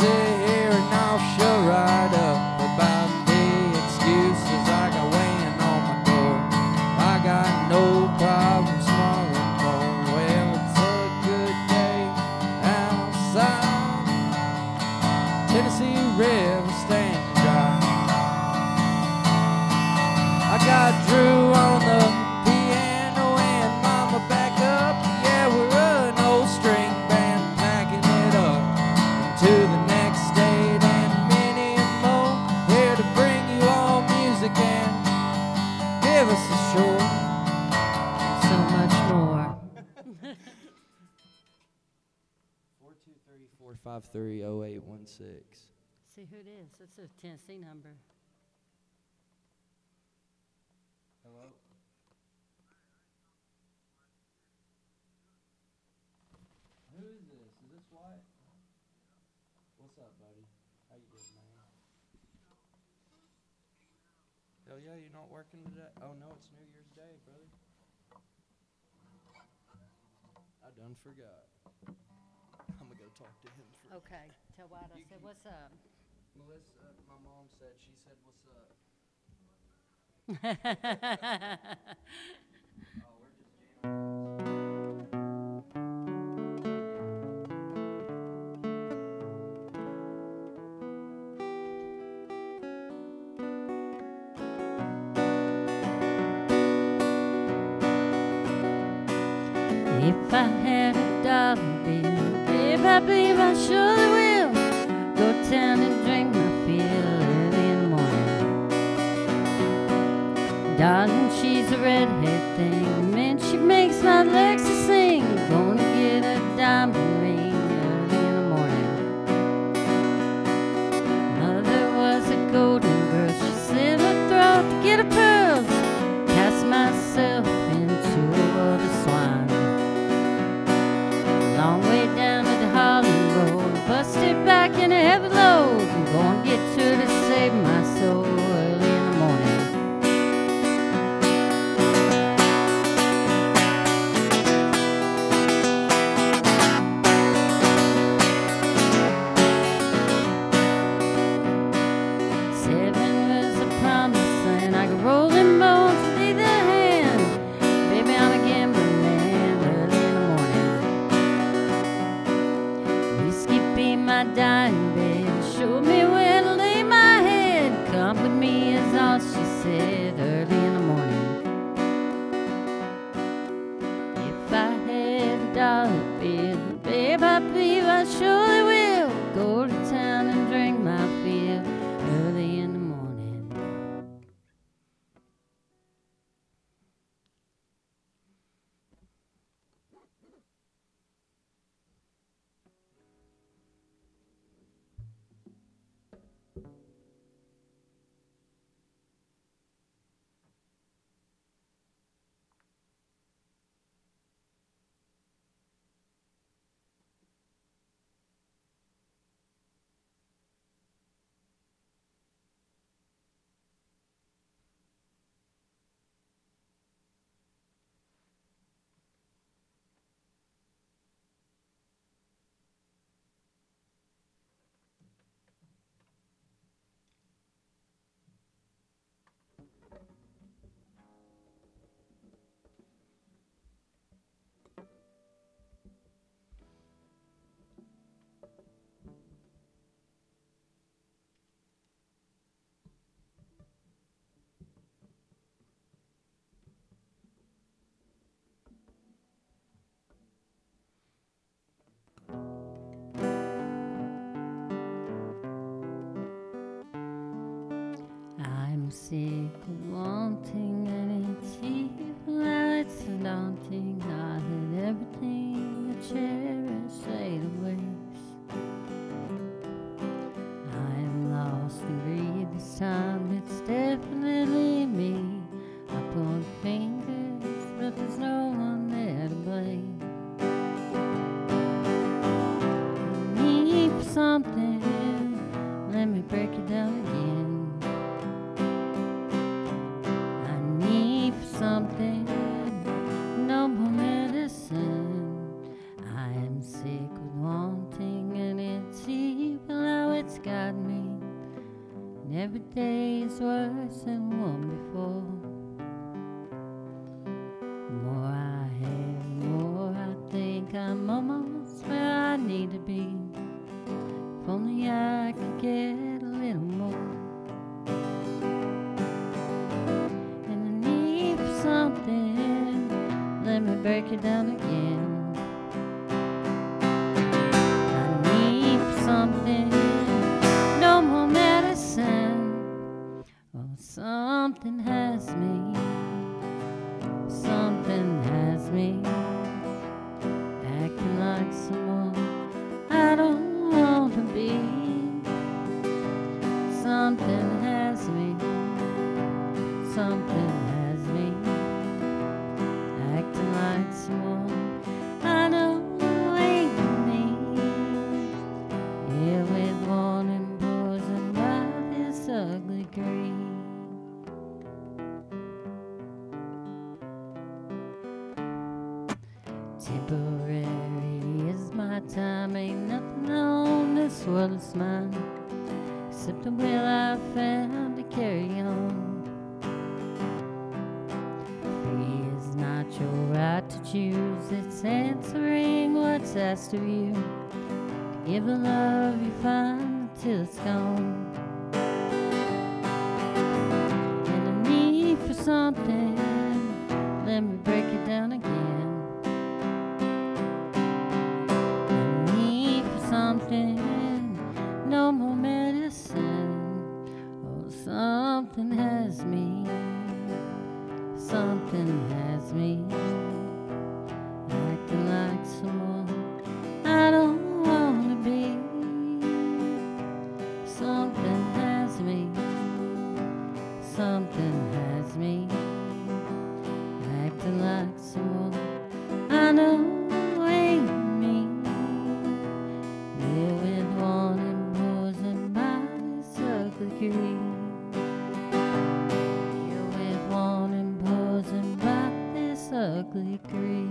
sit here and I'll shut right up about the excuses I got weighing on my door. I got no problem swallowing more. Well, it's a good day outside. Tennessee River standing dry. I got Drew two three four five three oh eight one six. See who it is. It's a Tennessee number. Hello. Who is this? Is this Wyatt? What's up, buddy? How you doing, man? Hell yeah, you're not working today? Oh no, it's New Year's Day, brother. I done forgot. I'm gonna go talk to him for Okay, tell Wyatt I You said, can- what's up? Melissa. My mom said she said what's up. Oh, we're just jamming. If I had a dollar believe I surely will go down and drink my fill the morning. Darling, she's a redhead thing, man, she makes my legs to sing. Gonna get a diamond bill, babe, I believe I surely will. Go to Of wanting and it's evil, it's daunting. I let everything I cherish fade waste. I am lost in greed this time, it's definitely me. I point fingers, but there's no one there to blame. Need something, let me break it something has me acting like someone I know ain't me. Yeah, with warning and by this ugly green. Temporary is my time, ain't nothing on this world's is mine. Except the will I found to carry on. got to choose. It's answering what's asked of you. Give the love you find till it's gone. And a need for something. quickly green.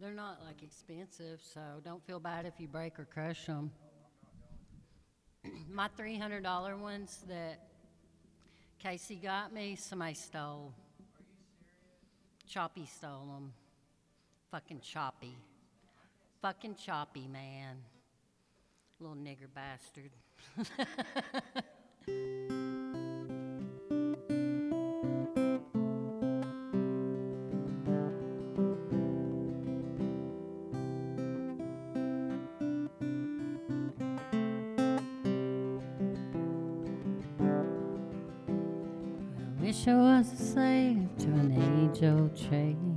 They're not like expensive, so don't feel bad if you break or crush them. My three hundred dollar ones that Casey got me, somebody stole. Choppy stole them. Fucking Choppy. Fucking Choppy, man. Little nigger bastard. Wish was a slave to an age old trade.